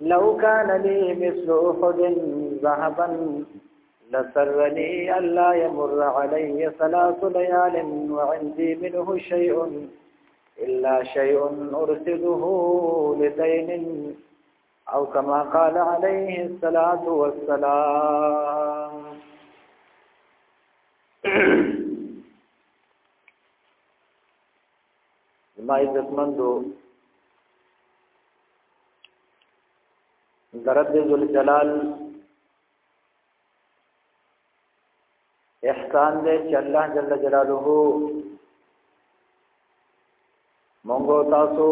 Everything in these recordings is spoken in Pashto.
لو كان لي مثل أحد ذهبا لسرني ألا يمر علي ثلاث ليال وعندي منه شيء إلا شيء أرسله لدين أو كما قال عليه الصلاة والسلام ما زما عزتمندو درد ذل جلال احسان دې چې الله جل جلاله مونږ تاسو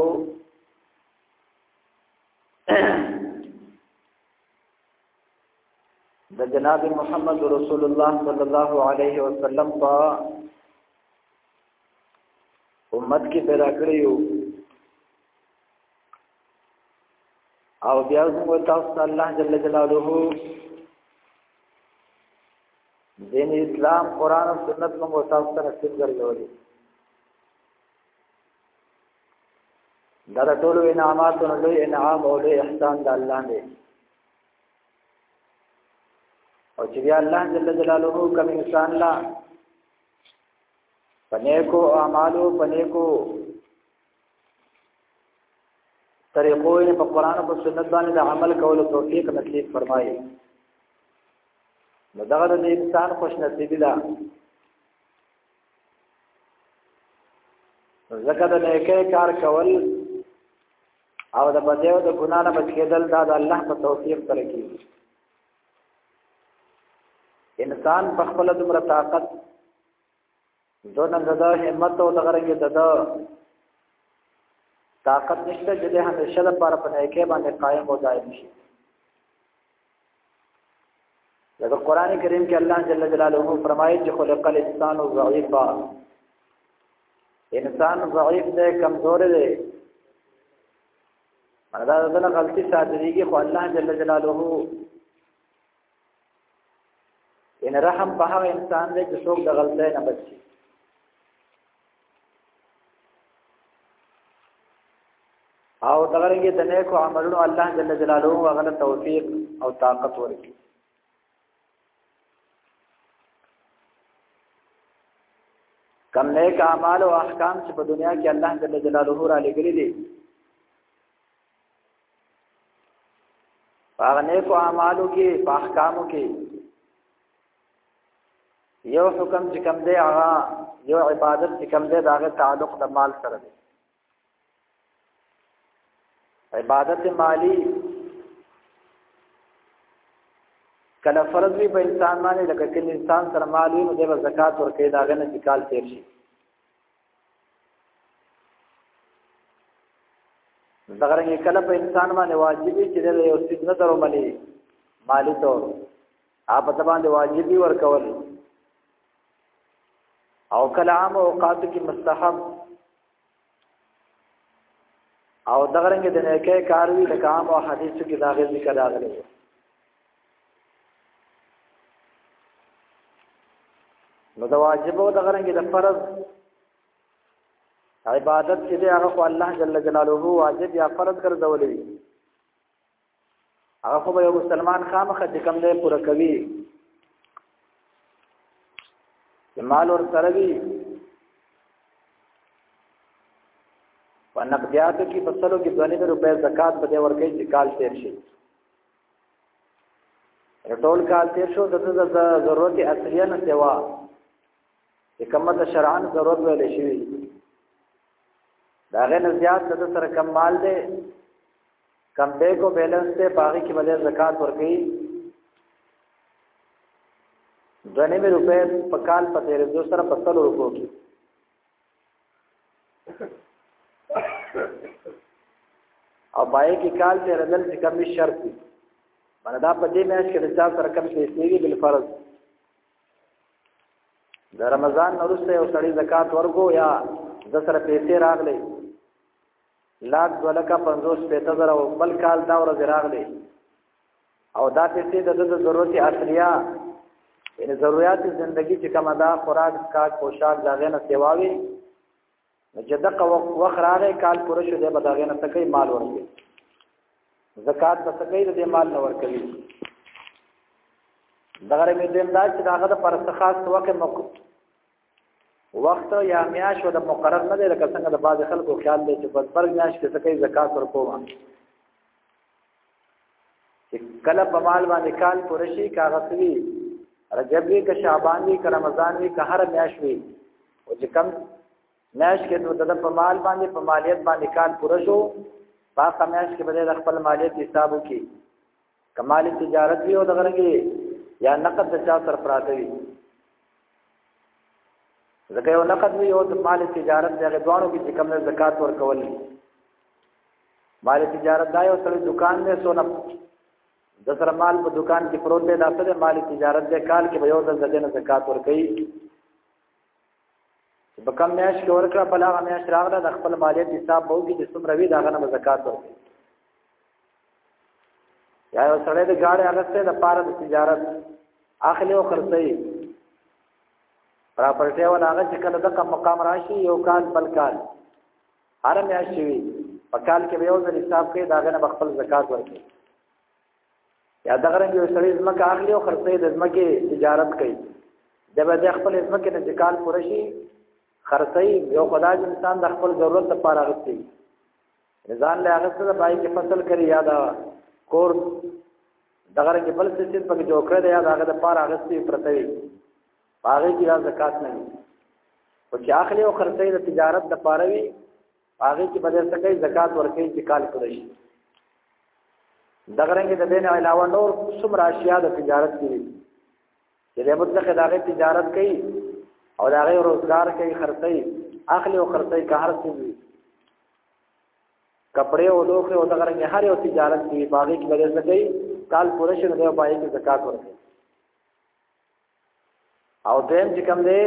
د جناب محمد رسول الله صلی الله علیه وسلم په امت کې پیدا کړی یو او بیا موږ تاسو ته الله جل جلاله دین اسلام قران او سنت موږ تاسو ته نصیب کړی دا ټول انعامات او لوی انعام او لوی احسان د الله دی او چې بیا الله جل جلاله کوم انسان لا پنیکو اعمالو پنیکو طریقو یې په قران او سنت باندې د عمل کولو توفیق نصیب فرمایي نو دغه د انسان خوش نصیبی ده زکه د نیکه کار کول او د بدیو د ګنا نه بچ کېدل دا د الله په توفیق سره کیږي انسان په خپل دمر طاقت دونه دغه همت او دغه رنګ دغه طاقت نشته چې د همیشه لپاره په نیکه باندې قائم او دائم شي لکه قران کریم کې الله جل جلاله فرمایي چې خلق الانسان ضعیفا انسان ضعیف دی کمزور دی مردا دغه غلطي ساتلېږي خو الله جل جلاله ان رحم په هغه انسان دی چې څوک د غلطۍ نه بچ شي او دغه رنګه د نیکو عملونو الله جل جلاله او غلط توفیق او طاقت ورکړي کم نیک اعمال او احکام چې په دنیا کې الله جل جلاله را لګلې دي هغه نیکو اعمالو کې په احکامو کې یو حکم چې کوم دی هغه یو عبادت چې کوم دی دا غي تعلق د مال سره دی عبادت مالی کله فرض وي په انسان باندې لکه چې انسان سره مال وي نو د زکات ورکړي دا غنه چې کال تیر شي دغه رنګ کله په انسان باندې واجب چې د یو څه نه درو مني مالی تور اپ ته باندې واجب ورکول او کلام او اوقات کې مستحب او دغه رنګ د نیکه کار وی د کام او حدیث کې داخل ذکر راغلی نو د واجب او د غرنګ د فرض عبادت چې هغه خو الله جل جلاله واجب یا فرض ګرځولې وي هغه خو یو مسلمان خامخ د کم نه پوره کوي مال ور سره وي په نقدیاتو کې په سلو کې دونې روپې زکات په دې ورکې چې کال تیر شي ټول کال تیر شو د څه ضرورت اصلي نه سوا کومه د شرعن ضرورت ویل شي دا غن زیات د سره کم مال دی کم به کو بیلنس ته باغی کې بدل زکات ورکړي دنه مې روپې په کال په تیر دو سره په تل روپو کې او پای کې کال ته ردل چې کوم شرط دی باندې دا په دې مې چې د چا سره کوم څه کېږي بل فرض د رمضان نورسته یو سړی زکات ورکو یا د سره پیسې راغلي لاک دولکا 50 پیته زره او بل کال دا ورځ راغلي او دا پیسې د د ضرورت اصلیا ان ضرورت زندگی چې کومه دا خوراک کا پوشاک دا غنه سیواوي نو چې دغه وخت راغی کال پوره شو دی به دا غنه تکي مال ورکړي زکات په تکي د مال نه ورکړي دغه مې دیم دا چې داغه د پرسته خاص وخت وخت یا میاش و د مقرر نه دی لکه څنګه د بعض خلکو خیال دی چې بس برګ میاش کې څه کوي زکات ورکوم چې کله په مال باندې کال پوره شي کاغذ وی رجب وی که شعبان وی که رمضان وی که هر میاش وی او چې کم میاش کې نو د په مال باندې په مالیت باندې کال پوره شو پاک میاش کې به د خپل مالیت حساب وکړي کمال تجارت وی او دغه رنګي یا نقد د چا سر پراته وی زکه یو نقد وی او د مال تجارت دغه دوانو کې کوم نه زکات ورکول مال تجارت دا یو سره دکان نه سونه د سره مال په دکان کې پروت دی دا سره مال تجارت د کال کې به یو ځل دغه زکات ورکړي په کم میاش کې ورکړه په لاغه میاش راغله د خپل مالیت حساب به وکړي چې څومره وی داغه نه زکات ورکړي یا یو سړی د ګاډي اغسته د پاره د تجارت اخلي او خرڅي پراپرټي ولا هغه چې کله دغه مقام راشي یو کال بل کال هر میاشت وي په کال کې یو ځل حساب کوي دا غنه خپل زکات ورکړي یا دغه رنګ یو سړی زمکه اخلي او خرڅي د زمکه تجارت کوي د به د خپل زمکه نه ځکال پوره شي خرڅي یو خدای انسان د خپل ضرورت لپاره غوښتي ځان له هغه سره پای کې فصل کړی یا دا کور دغه کې بل څه چې پکې جوړ کړی یا دا هغه د پاره هغه څه پرته وي هغه کې دا زکات نه وي او چې اخلي او خرڅې د تجارت د پاره وي هغه کې بدل سکے زکات ورکې چې کال کړی شي دغه رنګ د دین علاوه نور څومره اشیاء د تجارت کې دي چې د مطلق دغه تجارت کوي او دغه روزګار کوي خرڅي اخلي او خرڅي که هر څه وي کپڑے او لوخه او دغه رنګ هر یو تجارت دی باغې کې بلې سګي کال پوره شي نو پای کې زکات ورکړي او دیم چې کوم دی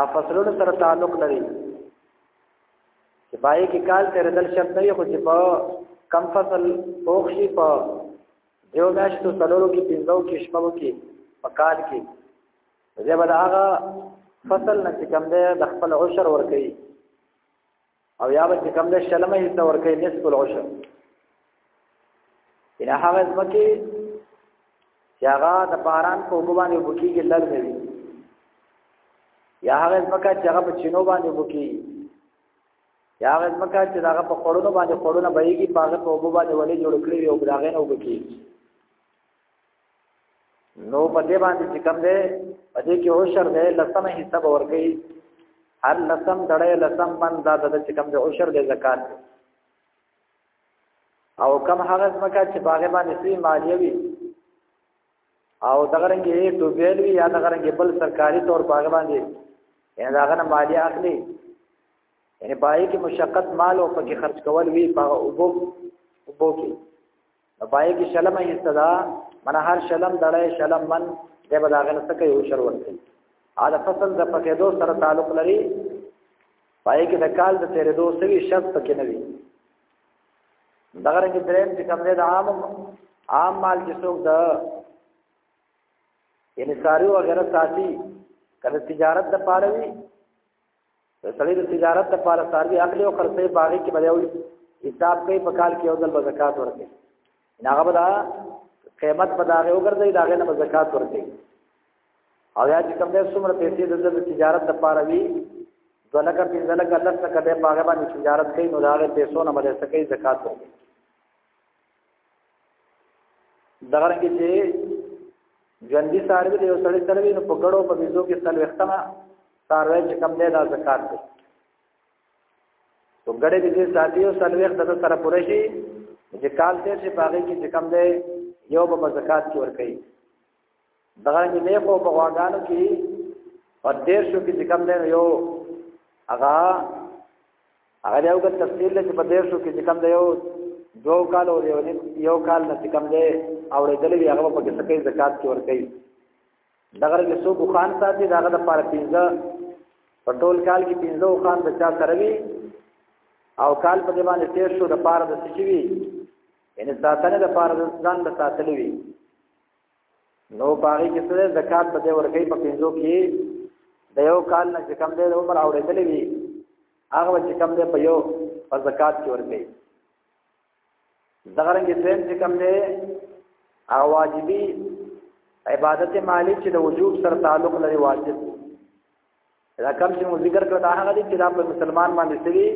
ا فصلونو سره تعلق لري چې پای کې کال تیر دل شپ نه یو چې په کم فصل پوښ شي په دیو میاشتو سلورو کې پنځو کې شپو کې په کال کې زه به هغه فصل نه چې کوم دی د خپل عشر ورکړي او یا به کم ده شلمه حصہ ورکړي نصف العشر ان هغه ځمکه چې هغه د باران په اوبو باندې اوبو کېږي لږې وي یا هغه ځمکه چې هغه په چینو باندې اوبو کېږي یا هغه ځمکه چې هغه په خړونو باندې خړونه بهيږي په هغه په اوبو باندې ولې جوړ کړی وي او داغې نه اوبو کېږي نو په دې باندې چې کوم دی په دې کې عشر دی لسمه حصہ به ورکړي هر لسم دړې لسم من دا د چې کوم دی عشر دی زکات دی او کم هغه ځمکه چې باغ باندې سوی مالیه وي او دغه رنګ یې ټوبېل وي یا دغه رنګ بل سرکاري تور باغ باندې یعنی داغه نه مالیه اخلي یعنی پای کې مشقت مال او پکې خرج کول وی په وبو وبو کې نو پای کې شلم یې صدا من هر شلم دړې شلم من دې بداغه نه تکي او شر ورته دا فصل د پکې دو سره تعلق لري پای کې د کال د تیرې دو سوي شرط پکې نه وي دغه رنګ درېم چې کوم دې د عام عام مال کې څوک د یعنی ساری وغیرہ ساتي کله تجارت د پاره وي د سړي د تجارت لپاره ساروي اخلي او خرڅي باغې کې بلوي حساب کوي په کال کې یو ځل به زکات ورکړي هغه به دا قیمت په داغه وګرځي داغه نه به زکات ورکړي او یا چې کوم دې څومره پیسې د تجارت لپاره وي دلکه پنځلکه لکه کده باغې باندې تجارت کوي نو داغه پیسو نه ملي سکي زکات ورکړي دغه رنګ چې ژوندۍ ساروی دی یو سړی سره وي نو په ګړو په بيزو کې تل وختمه ساروی چې کم دی دا زکات دی تو ګړې بيزې ساتي او سل وخت د سره پوره شي چې کال تیر شي باغې کې چې کم دی یو به زکات کې ور کوي دغه کې نه په بغواګانو کې په دې شو کې ذکر نه یو هغه هغه یو د تفصیل چې په دې شو کې ذکر دی یو دو کال او یو یو کال نه ذکر دی او دې وی هغه په کې سکه زکات کې ور کوي دغه کې سو بخان ساتي داغه د پاره پینځه په ټول کال کې پینځه خان د چا سره وی او کال په دې باندې تیر شو د پاره د سچوي یعنی ساتنه د پاره د ځان د ساتلوي نو پاره کې سره زکات په دې ورکې په پینځو کې د یو کال نه چې کم دی د عمر اورېدلې وي هغه چې کم دی په یو په زکات کې ورکې دغه رنګ سیم چې کم دی هغه واجبي عبادت مالی چې د وجوب سره تعلق لري واجب دا کوم چې موږ ذکر کړ دا هغه دي چې دا په مسلمان باندې سوي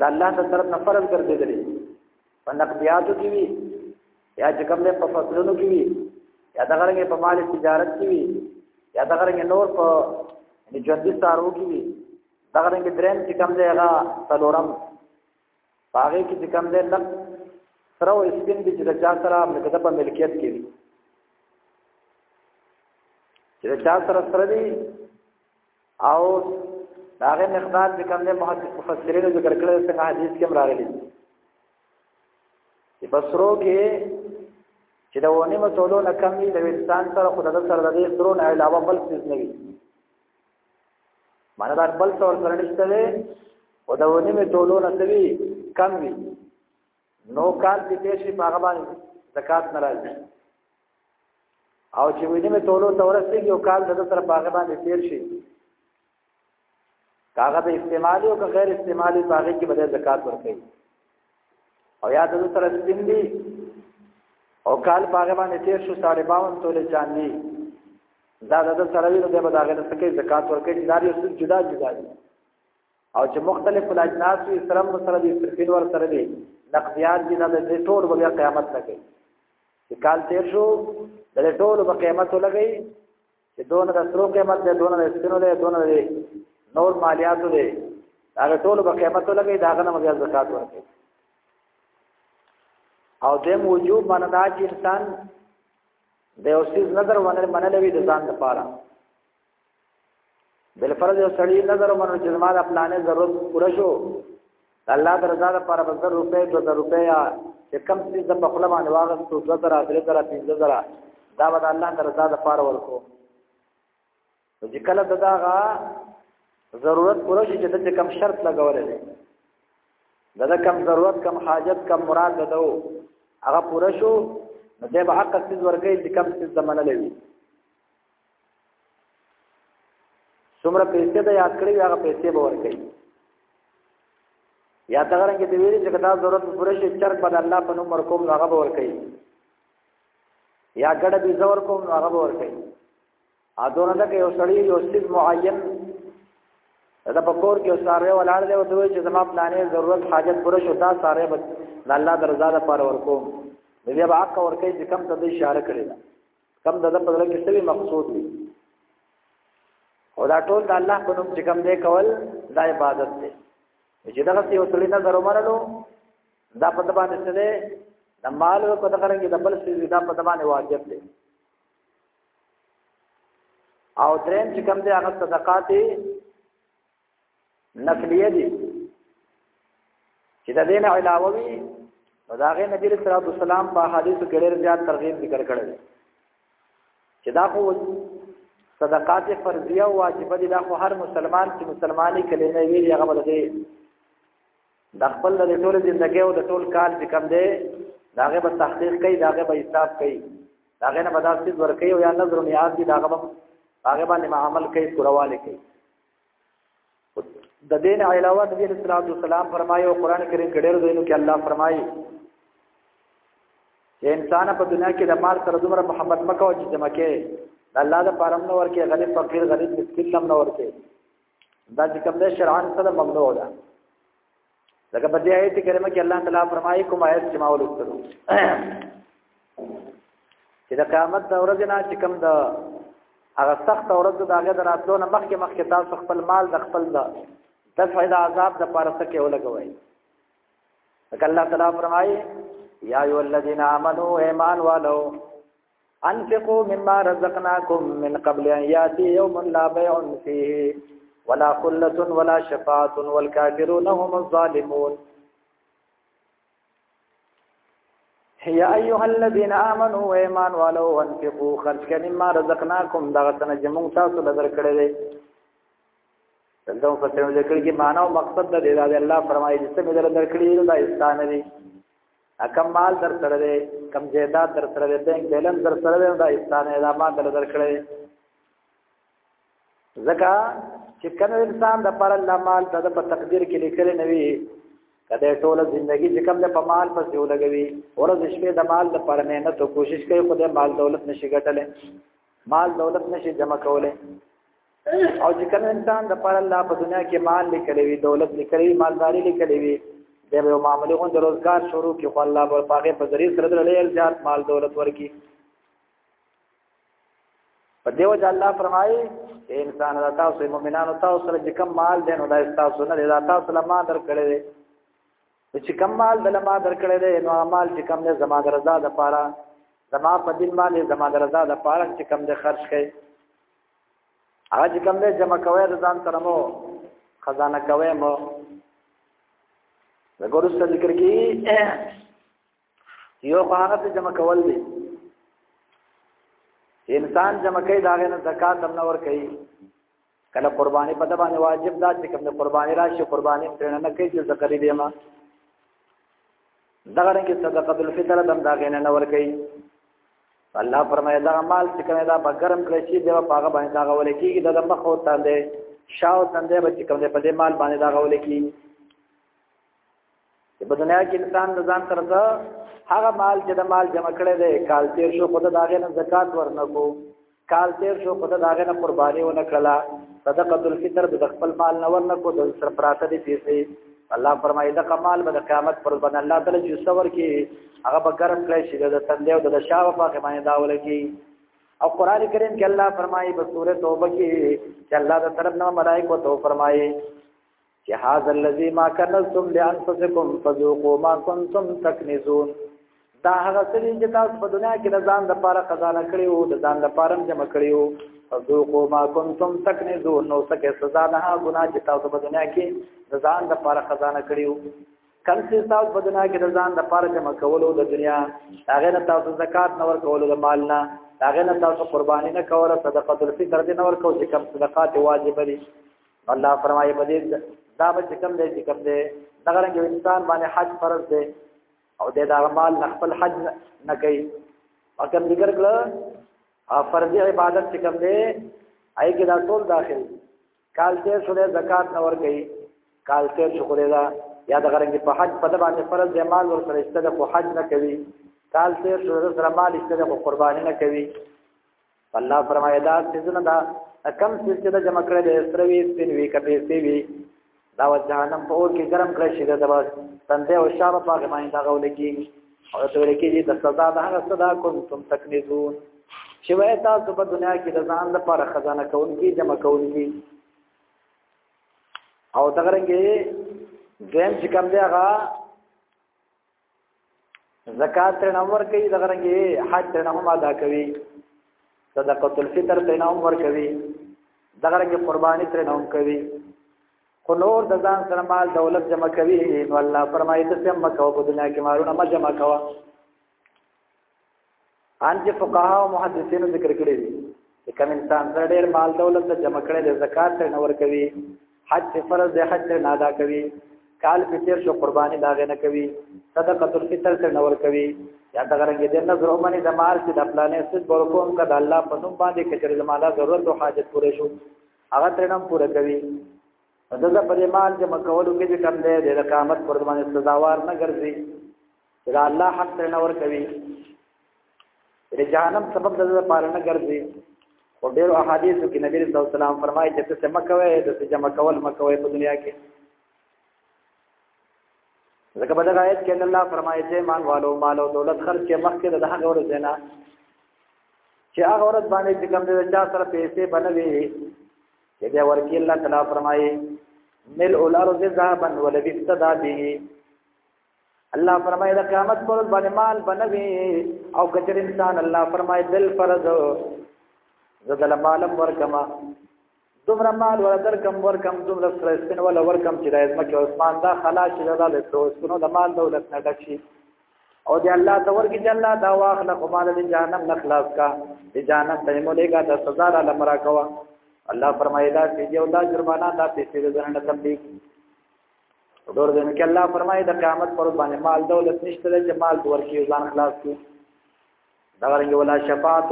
د الله تعالی طرف نه فرض ګرځېدل په نقدیاتو کې وي یا چې کوم نه په فصلونو کې وي یا د غرنګ په مال تجارت کې وي یا د غرنګ نور په ژوندۍ سارو کې وي د غرنګ درېم چې کوم دی هغه څلورم پاره کې چې کم ده نه سره او سپین دي چې چا سره ملکیت په ملکیت کې دي چې چا سره سره دي او داغه مقدار چې کم ده محدث مفسرین ذکر کړل څنګه حدیث کې راغلي چې بصرو کې چې دا ونه مسولو نه کم دي د انسان سره خدای سره د دې سرو نه علاوه بل څه نه وي معنی دا بل څور سره نشته دی او دا ونی می ټولو نسوي کم وي نو کال کې تیر شي هغه باندې زکات ناراضي او چې ونی می ټولو تورسته یو کال د سره هغه باندې تیر شي هغه به استعمالي او غیر استعمالي هغه کې بدل زکات ورکړي او یا د سره سپین دي او کال باغ باندې تیر شو 52 تولې چاندي دا د سره وي نو به دا غنه سکه زکات ورکړي چې دا یو څه جدا جدا دي او چې مختلف الاجناس وي سره سره دي صرفین ور سره دي نقديات دي نه د ټول بیا قیامت لګي چې کال تیر شو د ټول په قیامت لګي چې دونه د سرو قیامت ده دونه د سپینو ده دونه د نور مالیات ده هغه ټول په قیامت لګي دا غنه بیا زکات ورکړي او دیم وجوب باندې دا چې انسان د یو سیز نظر منل منل وی د ځان لپاره بل فرض یو سړی نظر منل چې زما د پلانې ضرورت پوره شو الله د رضا لپاره به زر روپۍ دو زر روپۍ یا چې کم سیز د پخله باندې واغستو دو زره درې زره پنځه زره دا به د الله د رضا لپاره ورکو نو چې کله د دغه ضرورت پوره شي چې د کم شرط لګولې دی د د کم ضرورت کم حاجت کم مراد ده او هغه پوره شو نو د به حق څه ورګي د کم څه زمانه لوي څومره پیسې د یاد کړی هغه پیسې به ورګي یا تغره کې د ویلې چې دا ضرورت پوره شي چرګ بد الله په نوم ورکوم هغه به ورګي یا ګډه بي زور کوم هغه به ورګي ا دونه دا کې یو سړی یو څه معین دا په کور کې ساره ولاړ دی او دوی چې زما پلانې ضرورت حاجت پوره شو دا ساره به د الله درزا د پر ورکو بیا به حق ورکې چې کم ته د اشاره کړی دا کم د په لګ کې سوي مقصود وي او دا ټول د الله په نوم چې کم دی کول دا عبادت دی چې دا څه یو سړی نه درو مرلو دا په دبانې سره د مال په دغه رنګ د بل سړي دا په دبانې واجب دی او دریم چې کوم دی هغه صدقات نقلیه دي چې د دین علاوه وي نو دا غي نبی رسول الله سلام په حدیثو کې ډېر زیات ترغیب ذکر کړل چې دا خو صدقات فرضیه او واجبه دي دا خو هر مسلمان چې مسلمانې کلمې ویلي هغه بلدي د خپل د ټول ژوندۍ او د ټول کال چې کم دی داغه به تحقیق کوي داغه به حساب کوي داغه نه بدل څه ورکي او یا نظر نیاز دي داغه به هغه باندې عمل کوي پرواله کوي د دین علاوه نبی صلی الله علیه وسلم فرمایي او قران کریم کې ډېر ځایونو کې الله فرمایي چې انسان په دنیا کې د مال سره دومره محبت مکو چې جمع کې الله د پرم نور کې غریب فقیر غریب مسکین لم نور کې دا چې کوم د شرعن سره ممنوع ده لکه په دې آیت کریمه کې الله تعالی فرمایي کوم آیت چې ما ولوستلو چې د قیامت د ورځې نه چې کوم د هغه سخت ورځ د هغه دراتلو نه مخکې مخکې تاسو خپل مال د خپل د دفع د عذاب د پاره څخه ولګوي لکه الله تعالی فرمایي یا ایو الذین آمنو ایمان والو انفقوا مما رزقناكم من قبل ان ياتي يوم لا بيع فيه ولا خلة ولا شفاعة والكافرون هم الظالمون يا ايها الذين امنوا ايمان والو انفقوا خرج کړئ مما رزقناكم دا څنګه چې موږ تاسو له درکړې دي دلته په څیر ذکر کې معنا او مقصد د دې دا الله فرمایي چې څه مې درکړې دا استانه دي اکم مال در سره دی کم جیدات در سره دی بینک بیلنس در سره دی دا استان اعلامات در در کړی ځکه چې کوم انسان د پر الله مال د په تقدیر کې لیکل نه وي کله ټوله ژوندۍ چې کوم د په مال پس یو لګوي ورځ شپې د مال د پر مهنت او کوشش کوي خو د مال دولت نشي ګټلې مال دولت نشي جمع کولې او چې کوم انسان د پر الله په دنیا کې مال لیکلی وي دولت لیکلی وي مالداري لیکلی وي د یو معاملې غوند روزګار شروع کې خو الله په پاګه په ذریعہ سره د لېل زیات مال دولت ورکی په دیو چې الله فرمایي چې انسان را تاسو مؤمنانو تاسو سره چې کم مال دی نو دا تاسو نه دی دا تاسو له ما درکړی دی چې کم مال د ما درکړی دی نو مال چې کم نه زما د رضا د پاره زما په دین باندې زما د رضا د پاره چې کم د خرج کړي هغه چې کوم دی جمع کوي د ځان سره مو خزانه کوي مو د ګورو څه ذکر کی یو په هغه ته جمع کول دي انسان جمع کوي دا غنه زکات هم نور کوي کله قرباني په د باندې واجب ده چې کوم قرباني راشي قرباني پرنه نه کوي چې زکري دی ما دغه رنګه صدقه الفطر دم دا غنه نور کوي الله فرمایي دا مال چې کوم دا بګرم کړی شي دا پاغه باندې دا غول کیږي دا د مخ او تاندې شاو تاندې به چې کوم په دې مال باندې دا غول کیږي په دنیا کې انسان د ځان تر ځا هغه مال چې د مال جمع کړی دی کال تیر شو خود دا غنه زکات ورنکو کال تیر شو خود دا غنه قرباني ونکړه صدقه الفطر د خپل مال نه ورنکو د سر پراته دي پیسې الله فرمایي دا کمال به د قیامت پر باندې الله تعالی چې صبر کې هغه به ګرم کړی شي د تندې او د شاو په کې باندې داول کې او قران کریم کې الله فرمایي په سوره توبه کې چې الله د طرف نه ملائکه تو فرمایي چې هاذ الذی ما کنزتم لانفسکم فذوقوا ما کنتم تکنزون دا هغه څه دي چې تاسو په دنیا کې د ځان لپاره خزانه کړی وو د ځان لپاره هم جمع کړی وو فذوقوا ما كنتم تكنزون نو سکه سزا نه ګناه چې تاسو په دنیا کې د ځان لپاره خزانه کړی وو کم چې تاسو په دنیا کې د ځان لپاره جمع کولو د دنیا هغه نه تاسو زکات نه ور کولو د مال نه هغه نه تاسو قرباني نه کوله صدقه الفطر دې نه ور کول چې کم صدقات واجب دي الله فرمایي په دې دا به کم دی چې کم دی دغه رنګ انسان باندې حج فرض دی او د دا مال نه خپل حج نه کوي او کوم ذکر کړه فرضي عبادت چې کوم دی آی کې دا ټول داخل کال ته سره زکات نه ور کوي کال ته شکر دا یا د غرنګ په حج په باندې فرض دی مال ور سره استده خو حج نه کوي کال ته سره مال استده خو قرباني نه کوي الله فرمایي دا سيزونه دا کم سيز چې د جمع کړل دي سروي سپین وی کپې سی وی دا و جهنم په اور کې ګرم کړی شي دا بس تندې او شابه پاګه باندې دا غول کی او ته ورې کې د سزا د هغه صدا کوم تم تکنزون چې وای تاسو په دنیا کې د ځان لپاره خزانه کوونکی جمع کوونکی او دغه رنګه دیم چې کوم دی هغه زکات تر نمبر کوي دغه رنګي حج تر نمبر ادا کوي صدقه الفطر تر نمبر کوي دغه رنګي قرباني تر نمبر کوي خو نور د ځان سره مال دولت جمع کوي نو الله فرمایي ته سم کو په دنیا کې مالونه ما جمع کوا ان چې فقها او محدثینو ذکر کړی دي چې کوم انسان سره ډېر مال دولت د جمع کړي د زکات ته نور کوي حج چې فرض دی حج ته نه ادا کوي کال په تیر شو قرباني دا غنه کوي صدقه الفطر ته نور کوي یا دا غره دې نه زرو باندې د مال چې د پلانې ست بول کوم کده الله په نوم باندې کچره د مالا ضرورت او حاجت پوره شو هغه تر نام پوره کوي دغه په مال چې مکولو کې کوم دی د قامت پر باندې سزاوار نه ګرځي دا الله حق ته نه ور کوي د جهنم سبب د دې پاره نه ګرځي او ډېر احادیث کې نبی رسول الله سلام فرمایي چې څه مکوي د څه جمع کول مکوي په دنیا کې ځکه په دغه آیت کې الله فرمایي چې مان والو مال او دولت خرج کې مخکې د هغه ورځ نه چې هغه ورځ باندې چې کوم د چا سره پیسې بنوي چې دا ورکی الله تعالی فرمایي مل الارض ذهبا ولبست ذهبه الله فرمایي د قیامت پر ورځ باندې مال بنوي او کچر انسان الله فرمایي دل فرض زدل مالم ورکما دومره مال ور درکم ورکم دومره سره سپین ول ورکم چې د ازمکه عثمان دا خلاص شي دا د سپینو د مال دولت نه ډک شي او دی الله ته ورګي چې الله دا واخله خو مال د جهنم نه خلاص کا د جهنم ته مو لګا د سزا را لمرا کوا الله فرمایلا چې یو دا جرمانه دا پیسې زنه نه تبلیغ دور دې کې الله فرمایي د قیامت پر باندې مال دولت نشته چې مال دور کې ځان خلاص کړي دا ورنګ ولا شفاعت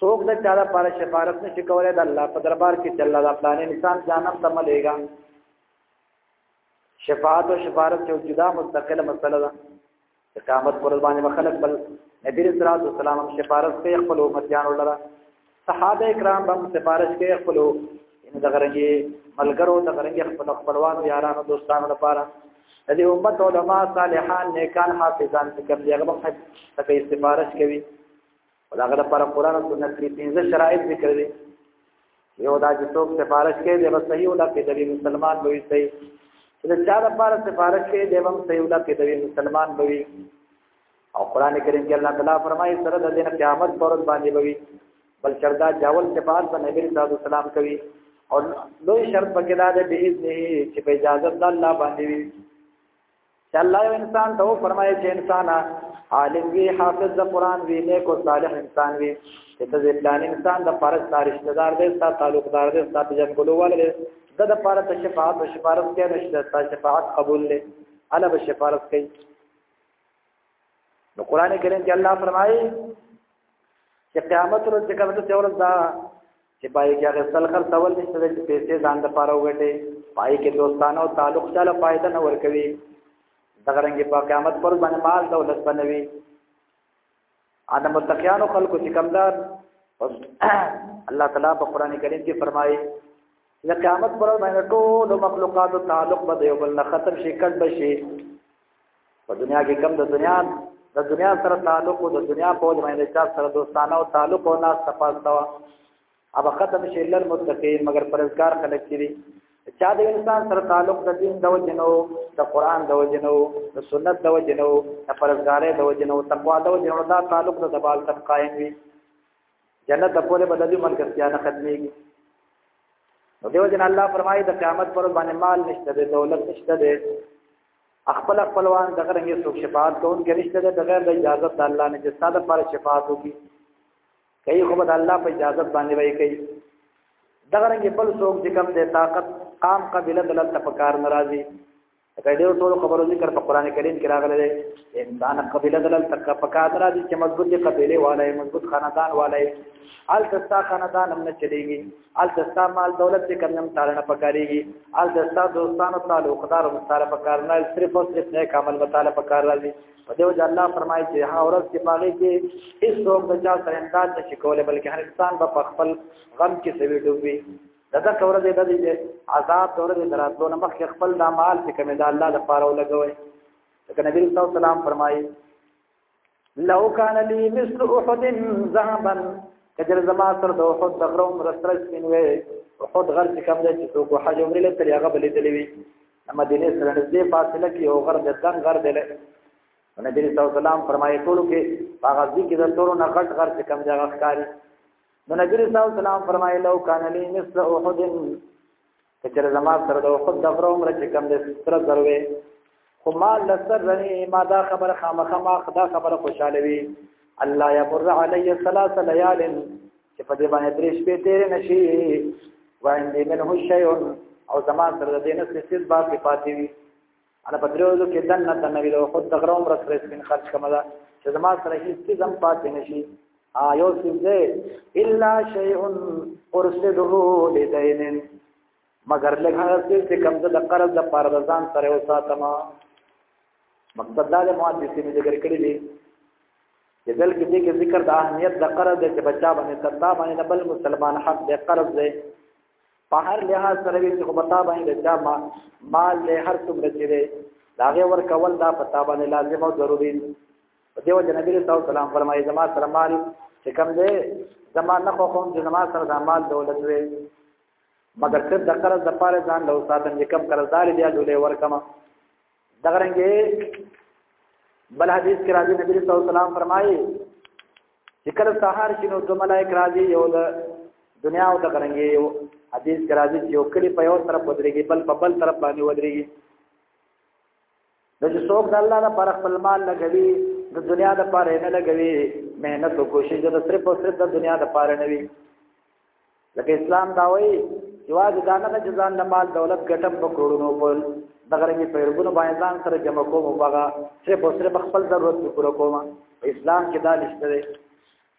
څوک د چا لپاره شفاعت نشي کولای د الله په دربار کې چې الله د خپل انسان جانب ته ملېږي شفاعت او شفاعت یو جدا مستقله مسله ده د قیامت پر باندې مخلق بل نبی رسول الله صلی الله علیه وسلم سفارش کوي خپل امتیانو لره صحابه کرام هم سفارش کوي خپل ان دغه رنګي ملګرو دغه رنګي خپل خپلوانو یارانو دوستانو لپاره د دې امت علما صالحان نیکان حافظان کوم دی هغه په تکي سفارش کوي ولا غره پر قران او سنت کې پنځه شرایط ذکر دي یو دا چې څوک سفارش کوي دی بس صحیح ولا کې دی مسلمان وي صحیح چې چا د پاره سفارش کوي دی هم صحیح ولا کې دی مسلمان وي او قران کریم کې الله تعالی فرمایي سره د دین قیامت پر باندې وي بل شردا جاول صفات په نبی صلی الله علیه وسلم کوي او لوی شرط پکې دا دی باذن چې په اجازه د الله باندې وي چې الله یو انسان ته فرمایي چې انسان عالم وي حافظ د قران وي نیک او صالح انسان وي چې ته ځلان انسان د فرض تاریخ دار دی ستا تعلقدار دی ستا په جنګلو والے د د پاره ته شفاعت او شفارت کې نشته ستا شفاعت قبول لې الا به شفارت کوي نو قران کریم کې الله فرمایي چې قیامت ورځ څخه د ورځ دا چې پای کې هغه سل خرڅول نشته چې پیسې ځان د پاره وګټي پای کې دوستانه او تعلق چاله فائدہ نه ورکوي دغه رنګ په قیامت پر باندې مال دولت بنوي ادم متقیانو خلکو چې کمدار الله تعالی په قران کریم کې فرمایي چې قیامت پر باندې ټول مخلوقات او تعلق به یو بل ختم شي کډ بشي په دنیا کې کم د دنیا د دنیا سره تعلق او د دنیا په وجه باندې چا سره دوستانه او تعلق او ناس تفاصله وا اب ختم شي الا المتقين مگر پرزګار خلک کړي چا د انسان سره تعلق د دین د وجنو د قران د وجنو د سنت د وجنو د پرزګارې د وجنو تقوا د وجنو دا تعلق د دبال تک قائم وي جنت د پوره بدلې ملګرتیا نه ختميږي نو دیو جن الله فرمایي د قیامت پر باندې مال نشته د دولت نشته خپل خپلوان دغه رنګ څوک شفاعت کوون کې نشته ده بغیر د اجازه د الله نه چې ساده پر شفاعت وکړي کوي خو د الله په اجازه باندې وایي کوي دغه رنګ بل څوک چې کوم د طاقت قام قبيله د لته په کار ناراضي دا ډېر ټول خبرو ذکر په قران کریم کې راغلي دي انسان قبيله د لته په کار ناراضي چې مضبوط قبيله والے مضبوط خاندان والے ال تستا خاندان هم نه چلےږي ال دستا مال دولت دې کنم تعالی نه پکاريږي ال دستا دوستانو تعلق دار مستاره پکار نه صرف او صرف نه کامل متعالی پکار راځي په دې وجه الله فرمایي چې ها اورس کې پاګه کې هیڅ څوک د چا سره امداد نشي کولای بلکې هر انسان په خپل غم کې سوي ډوبي دغه کوره دې د دې عذاب کوره دې دراتلو نه مخکې خپل د مال چې کومه د الله لپاره ولګوي ځکه نبی صلی الله علیه وسلم فرمایي لو کان لی مثل احد ذهبا کجر زما سر د احد د غرو مرسره سپین وي احد غر چې کم دی چې څوک حج عمره له تر هغه بلې تللی وي مدینه سره نږدې فاصله کې یو غر د دن غر دی له نبی صلی الله علیه وسلم فرمایي ټول کې هغه ځی کې د تورو نه غټ غر چې کم دی هغه ښکاری نو نبی صلی الله علیه وسلم فرمایي لو کان لی مثل احد که چېرې زما سره د خود د غره عمره چې کم دی سره زر وی خو ما له سر رنې ما دا خبره خامخه ما دا خبره خوشحاله وي الله یمر علی ثلاث لیال چې په دې باندې درې شپې تېرې نه شي وعندي منه شیء او زما سره د دې نه څه څه باقي پاتې وي انا په درو ورځو کې دنه دنه ویلو خو د غره عمر سره سپین خرج کوم دا چې زما سره هیڅ څه زم پاتې نشي آیو سیده الا شیء ارسله لدین مگر لږ هغه چې کم د قرض د پاره د ځان سره وساتم مقصد دا د محدثینو ذکر کړی دی چې دل کې دې ذکر د اهمیت د قرض د بچا باندې تتا باندې بل مسلمان حق د قرض دی په هر لحاظ سره وی چې خبرتا باندې دا ما مال له هر څومره چې دی داغه ور کول دا پتا باندې لازم او ضروری دی دیو جنبی صلی الله علیه وسلم فرمایي زما سره مال چې کم دی زما نه خو کوم چې زما سره د مال دولت وي مګر څه د قرض د پاره ځان له ساتم چې کم قرضدار دی ډولې ورکما دغه رنګه بل حدیث کې راځي نبی صلی الله علیه وسلم فرمایي چې کله سحر شنو د ملائک راځي یو د دنیا او د غرنګي یو حدیث کې راځي چې یو کلی په یو طرف ودرېږي بل په بل طرف باندې ودرېږي د چې څوک د الله لپاره خپل مال لګوي د دنیا لپاره نه لګوي مهنت او کوشش د صرف او صرف د دنیا لپاره نه وي لکه اسلام دا وایي چې واځ ځانه د ځان نه مال دولت ګټم په کروڑونو په دغه رنګ په یرګونو باندې ځان سره جمع کوم باغه صرف او صرف خپل ضرورت پوره کوم اسلام کې دا نشته دی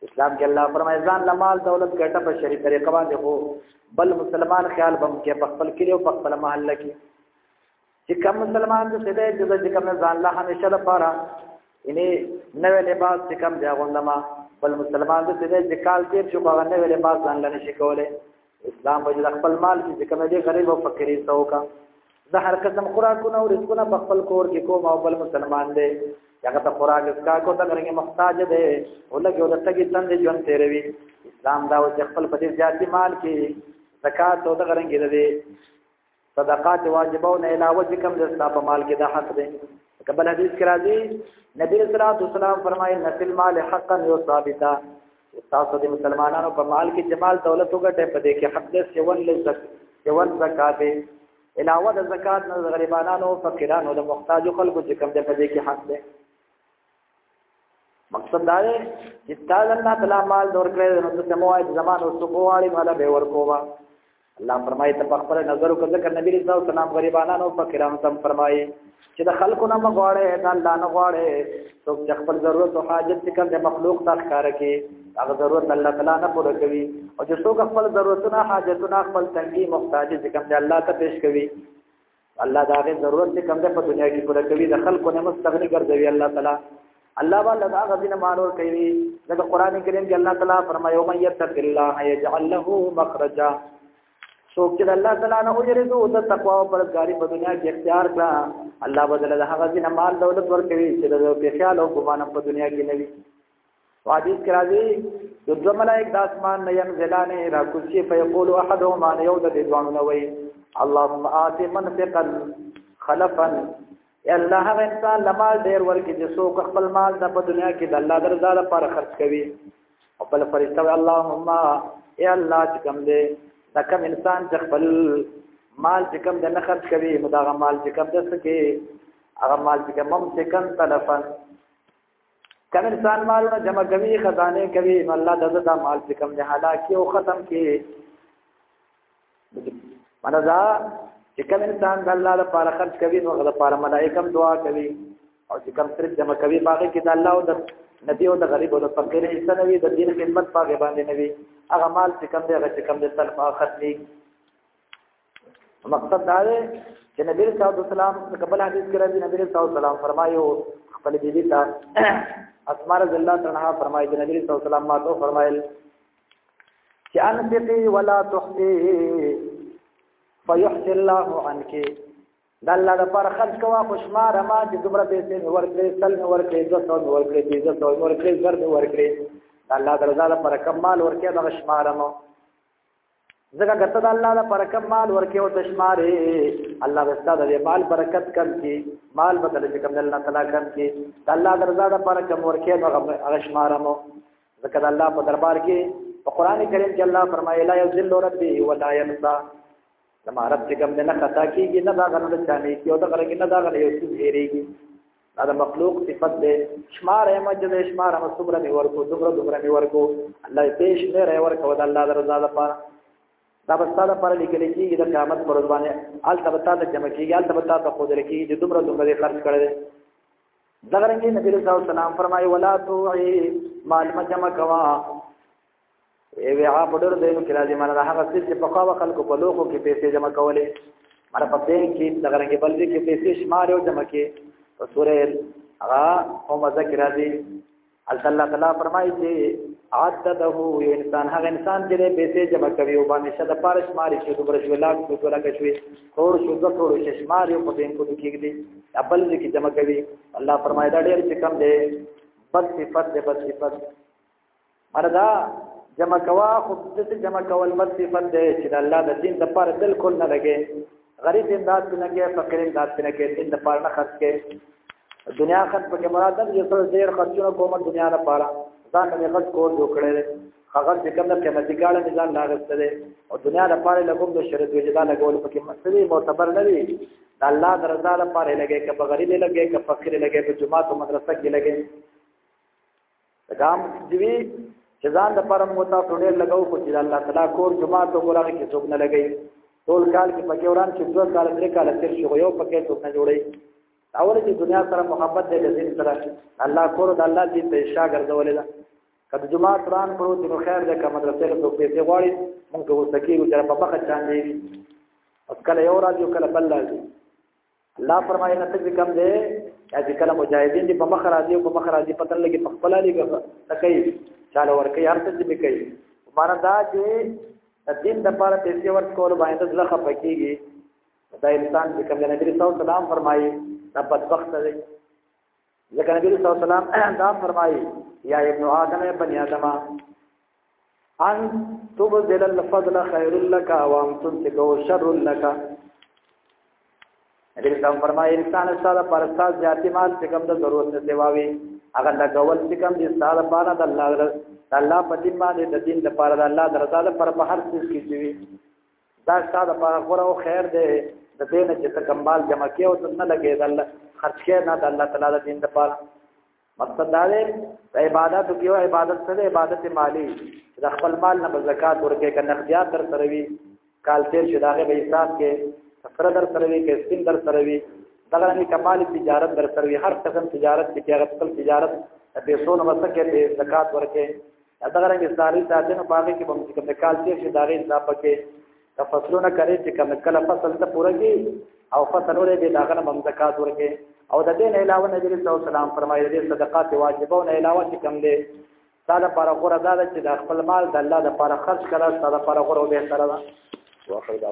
اسلام کې الله فرمایي ځان له مال دولت ګټه په شریعت طریقه باندې هو بل مسلمان خیال بم کې په خپل کې او په خپل محله کې چې کوم مسلمان چې سده چې چې کوم ځان له همیشه لپاره یعنی نوې لباس چې کوم دی غوندما بل مسلمان چې سده چې کال تیر شو هغه نوې لباس ځان لنه شي کولای اسلام په دې خپل مال کې کوم دې غریب او فقیر ته وکا زه هر قسم خوراکونه او رزقونه په خپل کور کې کوم او بل مسلمان دی هغه ته خوراک اسکا کو ته غرنګ محتاج دی ولګي او د تګي تند ژوند تیروي اسلام دا او خپل په دې زیاتې مال کې زکات او د غرنګ دی صدقات واجبه او نه علاوه چې کوم د ستا په مال کې دا حق دی کبل حدیث کې راځي نبی صلی الله علیه وسلم فرمایي نسل مال حقا یو ثابتا تاسو د مسلمانانو په مال کې جمال دولت وګټه په دې کې حق دې سیون لزک سیون زکات علاوه د زکات نه غریبانو فقیرانو د محتاجو خلکو چې کوم دې په دې کې حق دې مقصد دا دی چې تعالی الله تعالی مال دور کړی نو څه موعد زمانو څه غواړي مال به ورکوما الله فرمایي ته په خپل نظر وکړه ځکه نبی رسول الله سلام غریبانو او فقیرانو ته فرمایي چې د خلکو نه مغواړي دا الله نه غواړي څوک چې خپل ضرورت او حاجت څخه د مخلوق ته ښکار کوي هغه ضرورت الله تعالی نه پوره کوي او چې څوک خپل ضرورتونه حاجتونه خپل تنګي محتاج ځکه چې الله ته پیش کوي الله دا غي ضرورت دې کم ده په دنیا کې پوره کوي د خلکو نه مستغني ګرځوي الله تعالی الله بالا دا غزين مالور کوي دا قران کریم کې الله تعالی فرمایي او من يتق الله يجعل له مخرجا څوک چې الله تعالی نه وجرېدو او د تقوا او پرګاری په دنیا کې اختیار کړه الله بدل له هغه دین مال دولت ورکوي چې د پیښال او ګمان په دنیا کې نه وي حدیث کې راځي د دوه ملائک د اسمان نه یم زلانه را کوشي فیقول احدهما یو د دې دوانو نه وي اللهم آت منفقا خلفا الله هغه انسان لمال ډیر ورکړي چې څوک خپل مال د په دنیا کې د الله درزا لپاره خرج کوي خپل فرشتہ اللهم اے الله چې کوم دې دا کوم انسان چې خپل مال چې کوم د نه خرج کوي نو دا مال چې کوم د سکه هغه مال چې کوم چې کوم تلفن کله انسان مالونه جمع کوي خزانه کوي نو الله د زړه مال څخه کوم نه هلاکي او ختم کی منځه چې کوم انسان د الله لپاره خرج کوي نو هغه لپاره ملائکه دعا کوي او چې کوم تر جمع کوي باغې کې د الله او د نبی او د غریب او د فقیر حصہ نوي د دین خدمت پاګې باندې نوي هغه مال چې کم دی هغه چې کم دی تل په خدمت مقصد دا دی چې نبی صلی الله علیه وسلم په قبل حدیث کې راځي نبی صلی الله علیه وسلم فرمایو خپل بیبي ته اسماء رضی الله عنها فرمایي چې نبی صلی الله علیه وسلم ما ته فرمایل چې انفقي ولا تحتي فيحتي الله عنك د الله د پر خرج کوا خوشمار ما چې دومره پیسې مې ورکړې سل مې ورکړې دو سو مې ورکړې پنځه سو مې ورکړې زر مې ورکړې د الله د رضا لپاره کم مال ورکړې دغه شمار مو زګه ګټه د الله د برکت مال ورکه او تشمارې الله وستا د مال برکت کم کی مال بدل چې کم الله تعالی کم کی د الله درزا د برکت ورکه نو هغه شمارمو زګه د الله په دربار کې په قران کریم کې الله فرمایي لا یذل ربي ولا ينسى لما رب چې کم نه خطا کیږي نه دا غنل چانه کی او دا غره کې نه دا غره یو څه هېریږي دا د مخلوق صفت دی شمار یې مجد شمار هم څومره دی ورکو دومره دومره دی ورکو الله یې پېښ نه رې ورکو د الله د رضا لپاره دا بستا د پر لیکل کېږي د قیامت پر ورځ باندې آل تبتا د جمع کېږي آل تبتا ته خود لري چې دومره دومره خرج کړي دغه رنګ نبی رسول الله سلام فرمایي ولا تو مال مجمع کوا ای وی هغه ډېر دین کې راځي مله هغه څه چې په خوا خلکو په لوخو کې پیسې جمع کولې مله په دین کې د غرنګ بلدي کې پیسې شمار یو جمع کې په سورې هغه هم ذکر راځي الله تعالی فرمایي چې عدده یو انسان هغه انسان چې پیسې جمع کوي او باندې شته پارش ماري چې دوبره شو لاک په تولا کې شوي خور شو د خور شې شمار یو په دین کو د کېږي دی خپل ځکه جمع کوي الله فرمایي دا ډېر څه کم دی بد صفت دی بد صفت مردا جمع کوا خو د جمع کول بد صفت دی چې د الله د دین د پر بالکل نه لګي غریب امداد نه کې فقیر امداد نه کې دین د پر نه خرج کې دنیا خرج په مراد د یو څه ډیر خرچونه کوم دنیا نه پاره ځان نه خرج کول جوړ کړي هغه چې کوم د قیمتي ګاړه نظام لا غستره او دنیا د پاره لګوم د شرط وجدا لګول پکې مسلې معتبر نه وي د الله د رضا لپاره لګي که په غریب لګي که فقیر لګي په جمعه او مدرسه کې لګي دا هم دوی چې ځان د پرم موتا ټولې لګاو خو چې الله تعالی کور جمعه ته ورغی کې څوک نه لګي ټول کال کې پکې وران چې دوه کال درې کال تیر شو یو پکې څوک نه جوړي اول چې دنیا سره محبت دې دین سره الله کور د الله دې ته شا ګرځولې ده کله جمعه تران پرو دې نو خیر دې کوم درته له څوک پیسې غواړي مونږ وسکیو چې په بخښه چاندې او کله یو راځي کله بل راځي الله فرمایي نه څه کم دی چې کله مجاهدین دي په مخ راځي او په مخ راځي پتن لګي په خپل لګي تکي چاله ورکي هر څه به کوي مانا دا چې د دین د پاره پیسې ورکول باندې ځله خپکیږي دا انسان چې کوم نبی رسول سلام فرمایي دا بدبخت دی ځکه نبی صلی الله علیه وسلم دا فرمایي یا ابن آدم یا بنی آدم ان تبذل الفضل خیر لك وان تمسكه شر لك نبی صلی الله فرمایي انسان ساده پر ساز ذاتی مال څخه کوم د ضرورت نه سیواوي هغه د غول څخه کوم د ساده پاره د الله د الله په دین باندې د دین لپاره د الله د رضا لپاره په هر څه کې دی دا ستاسو لپاره غوړه او خیر دی د دې نه چې تکمال جمع کې او نه لګېدل خرج کې نه د الله تعالی د دین لپاره مقصد دا دی په عبادت کې او عبادت سره عبادت مالی د خپل مال نه زکات ورکې کنه اختیار تر سره وی کال تیر چې داغه به حساب کې سفر در سره وی کې سپین در سره وی دغه نه کمال تجارت در سره وی هر قسم تجارت کې هغه خپل تجارت پیسو نه وسکه په زکات ورکې دا غرنګ ساری ساتي نو باغې کې به موږ کوم کال تیر شي دا غي نه پکې د فصلونه کرې چې کوم کله فصل ته پوره کی او فصل ولې به دا غنه ممزکات ورکې او د دې نه علاوه نبی صلی الله علیه وسلم فرمایلی دي صدقات واجبو نه علاوه چې کوم دي دا د پر غره دا چې د خپل مال د الله د پر خرج کړه دا د پر غره به سره ده واخر دا